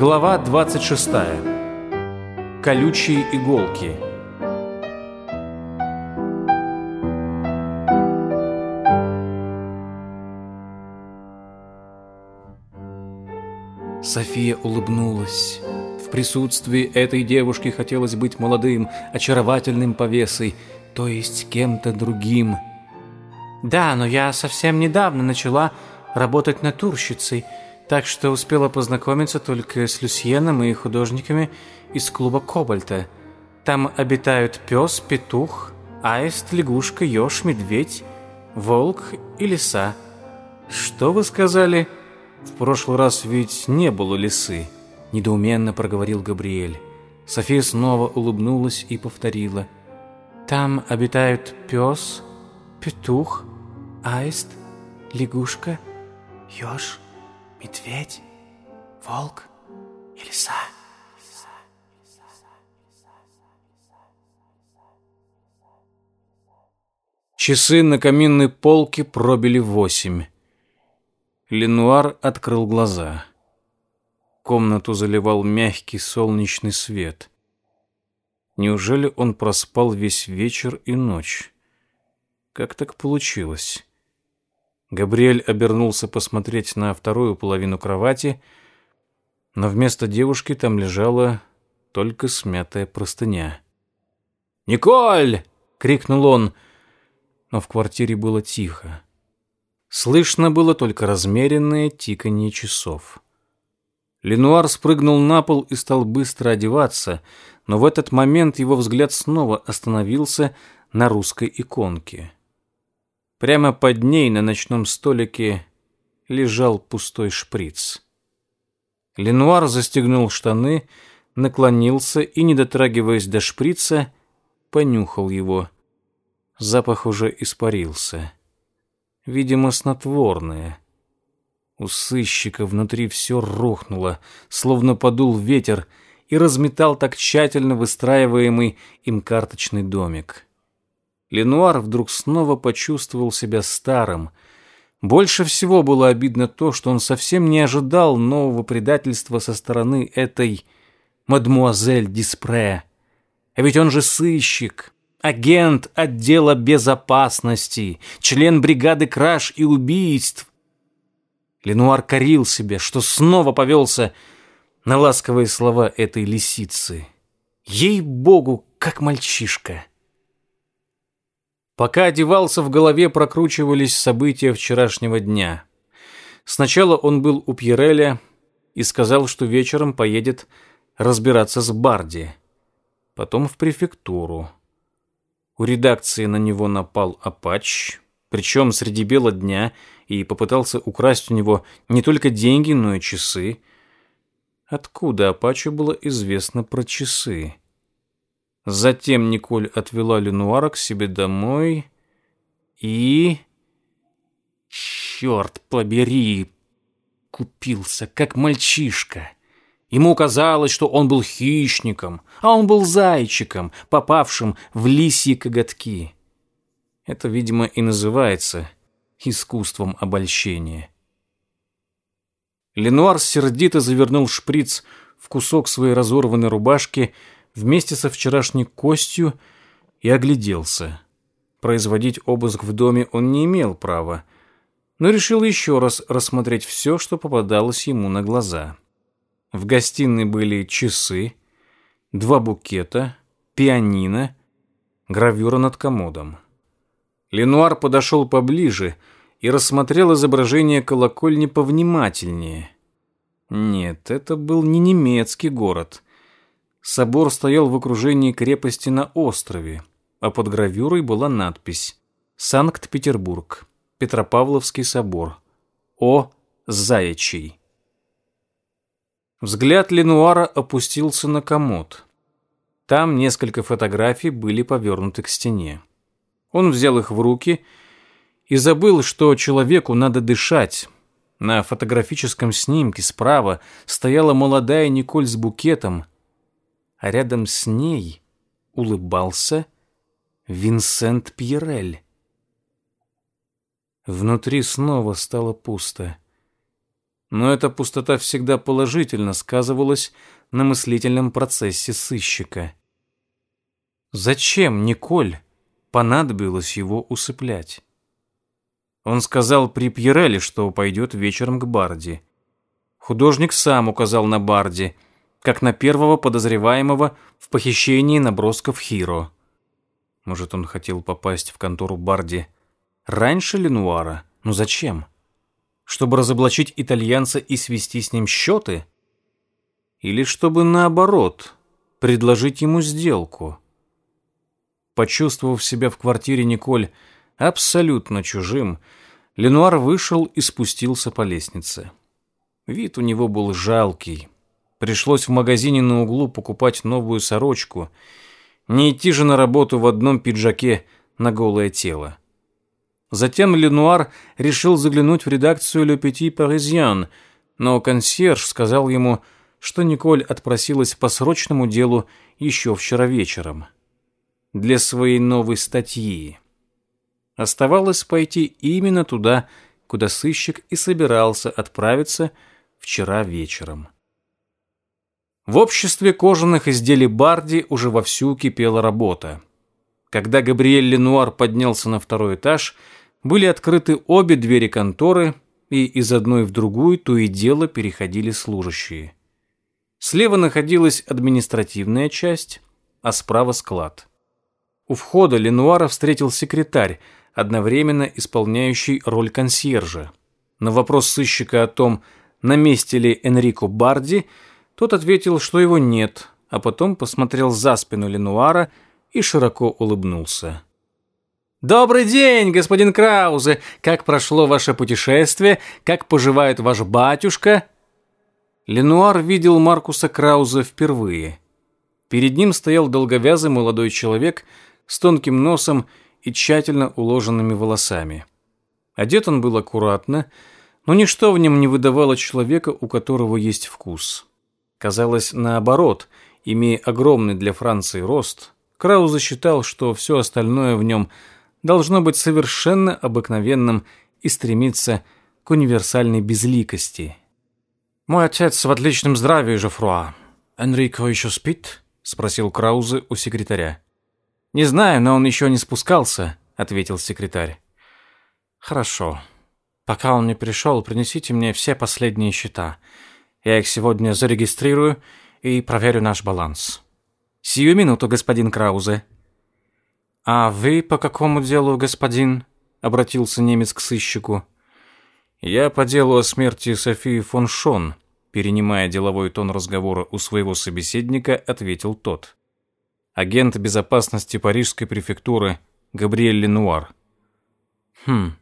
Глава 26. Колючие иголки. София улыбнулась. В присутствии этой девушки хотелось быть молодым, очаровательным повесой, то есть кем-то другим. «Да, но я совсем недавно начала работать натурщицей», так что успела познакомиться только с Люсьеном и художниками из клуба «Кобальта». Там обитают пес, петух, аист, лягушка, еж, медведь, волк и лиса. «Что вы сказали?» «В прошлый раз ведь не было лисы», — недоуменно проговорил Габриэль. София снова улыбнулась и повторила. «Там обитают пес, петух, аист, лягушка, еж». Медведь? Волк? И лиса? Часы на каминной полке пробили восемь. Ленуар открыл глаза. Комнату заливал мягкий солнечный свет. Неужели он проспал весь вечер и ночь? Как так получилось? Габриэль обернулся посмотреть на вторую половину кровати, но вместо девушки там лежала только смятая простыня. «Николь!» — крикнул он, но в квартире было тихо. Слышно было только размеренное тиканье часов. Ленуар спрыгнул на пол и стал быстро одеваться, но в этот момент его взгляд снова остановился на русской иконке — Прямо под ней на ночном столике лежал пустой шприц. Ленуар застегнул штаны, наклонился и, не дотрагиваясь до шприца, понюхал его. Запах уже испарился. Видимо, снотворное. У сыщика внутри все рухнуло, словно подул ветер и разметал так тщательно выстраиваемый им карточный домик. Ленуар вдруг снова почувствовал себя старым. Больше всего было обидно то, что он совсем не ожидал нового предательства со стороны этой мадмуазель Диспре. А ведь он же сыщик, агент отдела безопасности, член бригады краж и убийств. Ленуар корил себе, что снова повелся на ласковые слова этой лисицы. Ей-богу, как мальчишка! — Пока одевался, в голове прокручивались события вчерашнего дня. Сначала он был у Пьереля и сказал, что вечером поедет разбираться с Барди. Потом в префектуру. У редакции на него напал Апач, причем среди бела дня, и попытался украсть у него не только деньги, но и часы. Откуда Апачу было известно про часы? — Затем Николь отвела Ленуара к себе домой и... Черт побери! Купился, как мальчишка. Ему казалось, что он был хищником, а он был зайчиком, попавшим в лисьи коготки. Это, видимо, и называется искусством обольщения. Ленуар сердито завернул шприц в кусок своей разорванной рубашки, Вместе со вчерашней костью и огляделся. Производить обыск в доме он не имел права, но решил еще раз рассмотреть все, что попадалось ему на глаза. В гостиной были часы, два букета, пианино, гравюра над комодом. Ленуар подошел поближе и рассмотрел изображение колокольни повнимательнее. Нет, это был не немецкий город — Собор стоял в окружении крепости на острове, а под гравюрой была надпись «Санкт-Петербург, Петропавловский собор, О. Заячий». Взгляд Ленуара опустился на комод. Там несколько фотографий были повернуты к стене. Он взял их в руки и забыл, что человеку надо дышать. На фотографическом снимке справа стояла молодая Николь с букетом – а рядом с ней улыбался Винсент Пьерель. Внутри снова стало пусто. Но эта пустота всегда положительно сказывалась на мыслительном процессе сыщика. Зачем Николь понадобилось его усыплять? Он сказал при Пьереле, что пойдет вечером к Барди. Художник сам указал на Барди — как на первого подозреваемого в похищении набросков Хиро. Может, он хотел попасть в контору Барди раньше Ленуара? Но зачем? Чтобы разоблачить итальянца и свести с ним счеты? Или чтобы наоборот, предложить ему сделку? Почувствовав себя в квартире Николь абсолютно чужим, Ленуар вышел и спустился по лестнице. Вид у него был жалкий, Пришлось в магазине на углу покупать новую сорочку. Не идти же на работу в одном пиджаке на голое тело. Затем Ленуар решил заглянуть в редакцию «Le Petit Parisien», но консьерж сказал ему, что Николь отпросилась по срочному делу еще вчера вечером. Для своей новой статьи. Оставалось пойти именно туда, куда сыщик и собирался отправиться вчера вечером. В обществе кожаных изделий Барди уже вовсю кипела работа. Когда Габриэль Ленуар поднялся на второй этаж, были открыты обе двери конторы, и из одной в другую то и дело переходили служащие. Слева находилась административная часть, а справа склад. У входа Ленуара встретил секретарь, одновременно исполняющий роль консьержа. На вопрос сыщика о том, на месте ли Энрико Барди – тот ответил, что его нет, а потом посмотрел за спину Ленуара и широко улыбнулся. «Добрый день, господин Краузе! Как прошло ваше путешествие? Как поживает ваш батюшка?» Ленуар видел Маркуса Краузе впервые. Перед ним стоял долговязый молодой человек с тонким носом и тщательно уложенными волосами. Одет он был аккуратно, но ничто в нем не выдавало человека, у которого есть вкус. Казалось, наоборот, имея огромный для Франции рост, Крауз считал, что все остальное в нем должно быть совершенно обыкновенным и стремиться к универсальной безликости. «Мой отец в отличном здравии, Жофруа. Энрико еще спит?» — спросил Краузе у секретаря. «Не знаю, но он еще не спускался», — ответил секретарь. «Хорошо. Пока он не пришел, принесите мне все последние счета. Я их сегодня зарегистрирую и проверю наш баланс. Сию минуту, господин Краузе». «А вы по какому делу, господин?» — обратился немец к сыщику. «Я по делу о смерти Софии фон Шон», — перенимая деловой тон разговора у своего собеседника, ответил тот. «Агент безопасности парижской префектуры Габриэль Ленуар». «Хм.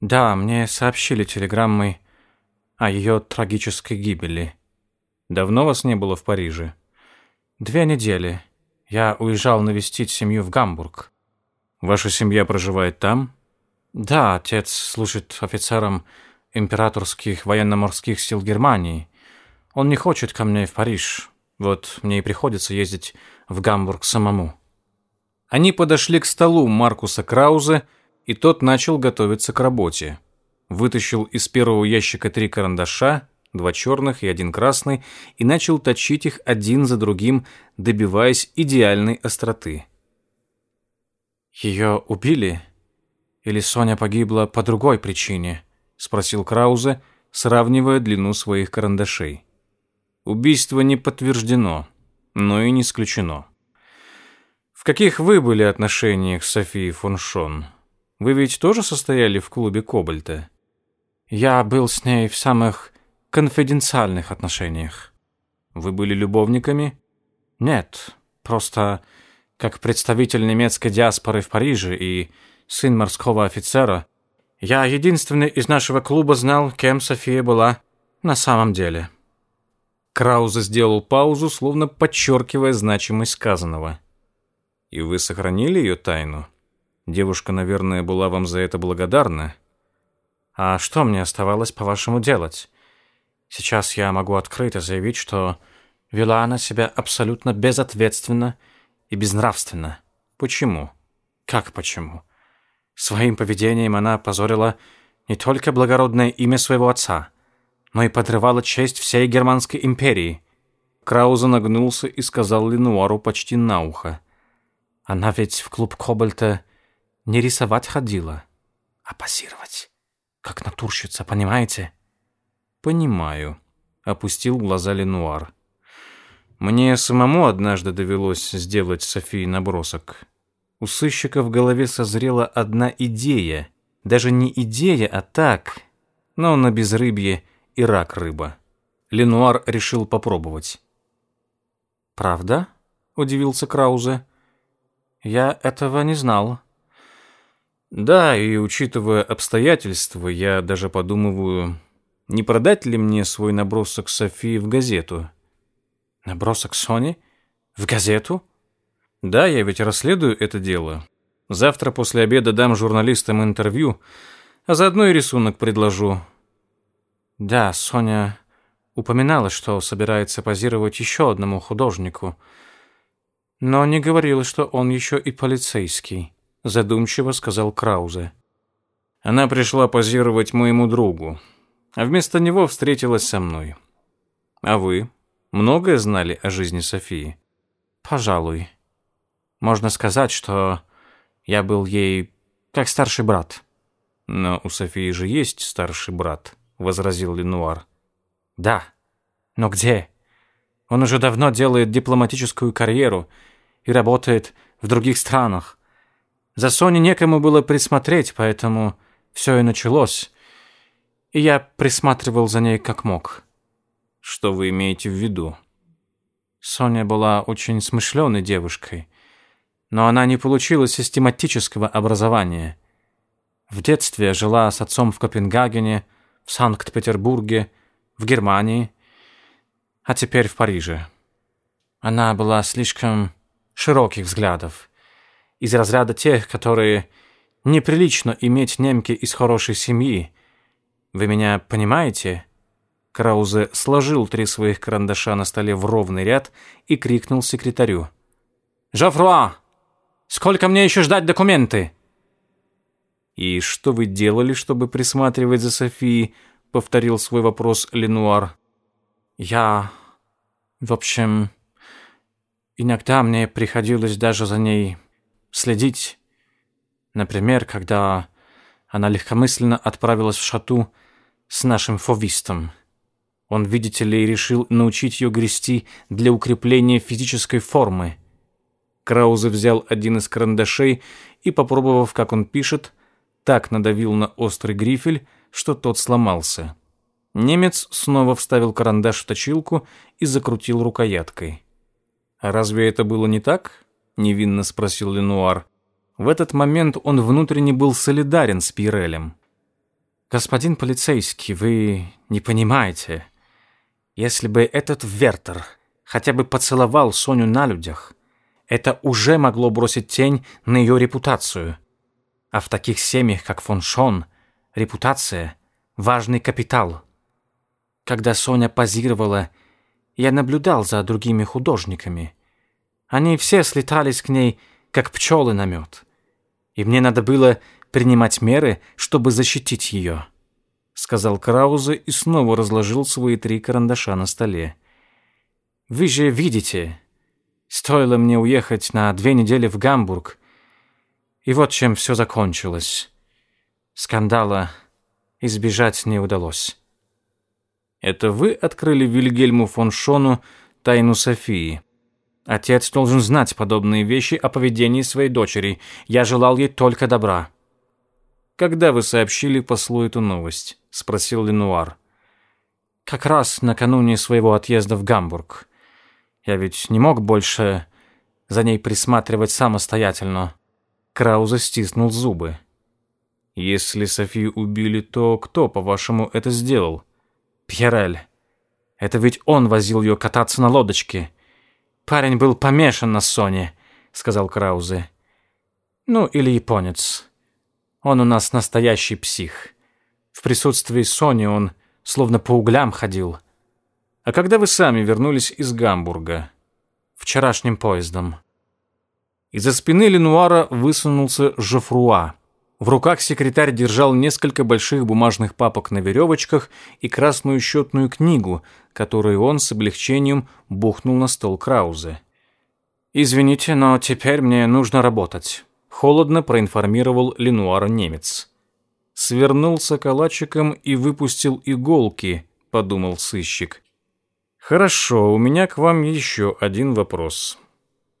Да, мне сообщили телеграммой а ее трагической гибели. Давно вас не было в Париже? Две недели. Я уезжал навестить семью в Гамбург. Ваша семья проживает там? Да, отец служит офицером императорских военно-морских сил Германии. Он не хочет ко мне в Париж. Вот мне и приходится ездить в Гамбург самому. Они подошли к столу Маркуса Краузе, и тот начал готовиться к работе вытащил из первого ящика три карандаша, два черных и один красный, и начал точить их один за другим, добиваясь идеальной остроты. «Ее убили? Или Соня погибла по другой причине?» — спросил Краузе, сравнивая длину своих карандашей. «Убийство не подтверждено, но и не исключено». «В каких вы были отношениях с Софией фон Шон? Вы ведь тоже состояли в клубе Кобальта?» Я был с ней в самых конфиденциальных отношениях. Вы были любовниками? Нет, просто как представитель немецкой диаспоры в Париже и сын морского офицера, я единственный из нашего клуба знал, кем София была на самом деле. Крауза сделал паузу, словно подчеркивая значимость сказанного. «И вы сохранили ее тайну? Девушка, наверное, была вам за это благодарна?» А что мне оставалось, по-вашему, делать? Сейчас я могу открыто заявить, что вела она себя абсолютно безответственно и безнравственно. Почему? Как почему? Своим поведением она позорила не только благородное имя своего отца, но и подрывала честь всей Германской империи. Крауза нагнулся и сказал Ленуару почти на ухо. Она ведь в клуб Кобальта не рисовать ходила, а пассировать как натурщица, понимаете?» «Понимаю», — опустил глаза Ленуар. «Мне самому однажды довелось сделать Софии набросок. У сыщика в голове созрела одна идея. Даже не идея, а так. Но на безрыбье и рак рыба». Ленуар решил попробовать. «Правда?» — удивился Краузе. «Я этого не знал». Да, и учитывая обстоятельства, я даже подумываю, не продать ли мне свой набросок Софии в газету. Набросок Сони? В газету? Да, я ведь расследую это дело. Завтра после обеда дам журналистам интервью, а заодно и рисунок предложу. Да, Соня упоминала, что собирается позировать еще одному художнику, но не говорила, что он еще и полицейский задумчиво сказал Краузе. Она пришла позировать моему другу, а вместо него встретилась со мной. А вы многое знали о жизни Софии? Пожалуй. Можно сказать, что я был ей как старший брат. Но у Софии же есть старший брат, возразил Ленуар. Да. Но где? Он уже давно делает дипломатическую карьеру и работает в других странах. За Соней некому было присмотреть, поэтому все и началось. И я присматривал за ней как мог. Что вы имеете в виду? Соня была очень смышленой девушкой, но она не получила систематического образования. В детстве жила с отцом в Копенгагене, в Санкт-Петербурге, в Германии, а теперь в Париже. Она была слишком широких взглядов из разряда тех, которые неприлично иметь немки из хорошей семьи. Вы меня понимаете?» Краузе сложил три своих карандаша на столе в ровный ряд и крикнул секретарю. «Жофруа, сколько мне еще ждать документы?» «И что вы делали, чтобы присматривать за Софией?» — повторил свой вопрос Ленуар. «Я... в общем... иногда мне приходилось даже за ней следить. Например, когда она легкомысленно отправилась в шату с нашим фовистом. Он, видите ли, решил научить ее грести для укрепления физической формы. Краузе взял один из карандашей и, попробовав, как он пишет, так надавил на острый грифель, что тот сломался. Немец снова вставил карандаш в точилку и закрутил рукояткой. Разве это было не так? невинно спросил Ленуар. В этот момент он внутренне был солидарен с Пирелем. «Господин полицейский, вы не понимаете. Если бы этот Вертер хотя бы поцеловал Соню на людях, это уже могло бросить тень на ее репутацию. А в таких семьях, как фон Шон, репутация – важный капитал. Когда Соня позировала, я наблюдал за другими художниками – они все слетались к ней, как пчелы на мед. И мне надо было принимать меры, чтобы защитить ее», — сказал Краузе и снова разложил свои три карандаша на столе. «Вы же видите, стоило мне уехать на две недели в Гамбург, и вот чем все закончилось. Скандала избежать не удалось». «Это вы открыли Вильгельму фон Шону тайну Софии?» Отец должен знать подобные вещи о поведении своей дочери. Я желал ей только добра». «Когда вы сообщили послу эту новость?» — спросил Ленуар. «Как раз накануне своего отъезда в Гамбург. Я ведь не мог больше за ней присматривать самостоятельно». Крауза стиснул зубы. «Если Софию убили, то кто, по-вашему, это сделал?» «Пьерель. Это ведь он возил ее кататься на лодочке» парень был помешан на Соне», — сказал Краузе. «Ну, или японец. Он у нас настоящий псих. В присутствии Сони он словно по углям ходил. А когда вы сами вернулись из Гамбурга? Вчерашним поездом». Из-за спины Ленуара высунулся Жофруа. В руках секретарь держал несколько больших бумажных папок на веревочках и красную счетную книгу, которую он с облегчением бухнул на стол Краузе. «Извините, но теперь мне нужно работать», — холодно проинформировал Ленуар немец. «Свернулся калачиком и выпустил иголки», — подумал сыщик. «Хорошо, у меня к вам еще один вопрос.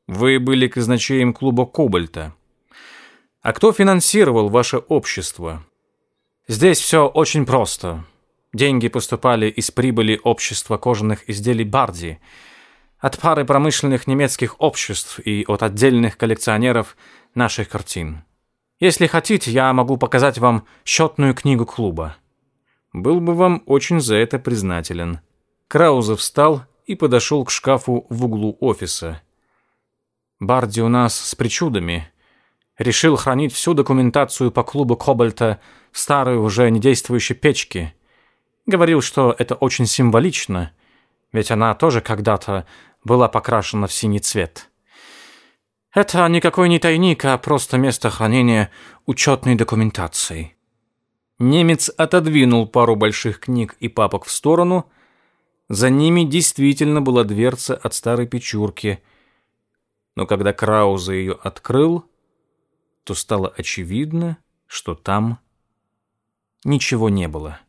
Вы были казначеем клуба «Кобальта». А кто финансировал ваше общество? Здесь все очень просто. Деньги поступали из прибыли общества кожаных изделий Барди, от пары промышленных немецких обществ и от отдельных коллекционеров наших картин. Если хотите, я могу показать вам счетную книгу клуба. Был бы вам очень за это признателен. Краузе встал и подошел к шкафу в углу офиса. Барди у нас с причудами — решил хранить всю документацию по клубу Кобальта старой уже недействующей печки. Говорил, что это очень символично, ведь она тоже когда-то была покрашена в синий цвет. Это никакой не тайник, а просто место хранения учетной документации. Немец отодвинул пару больших книг и папок в сторону. За ними действительно была дверца от старой печурки. Но когда Краузе ее открыл, то стало очевидно, что там ничего не было.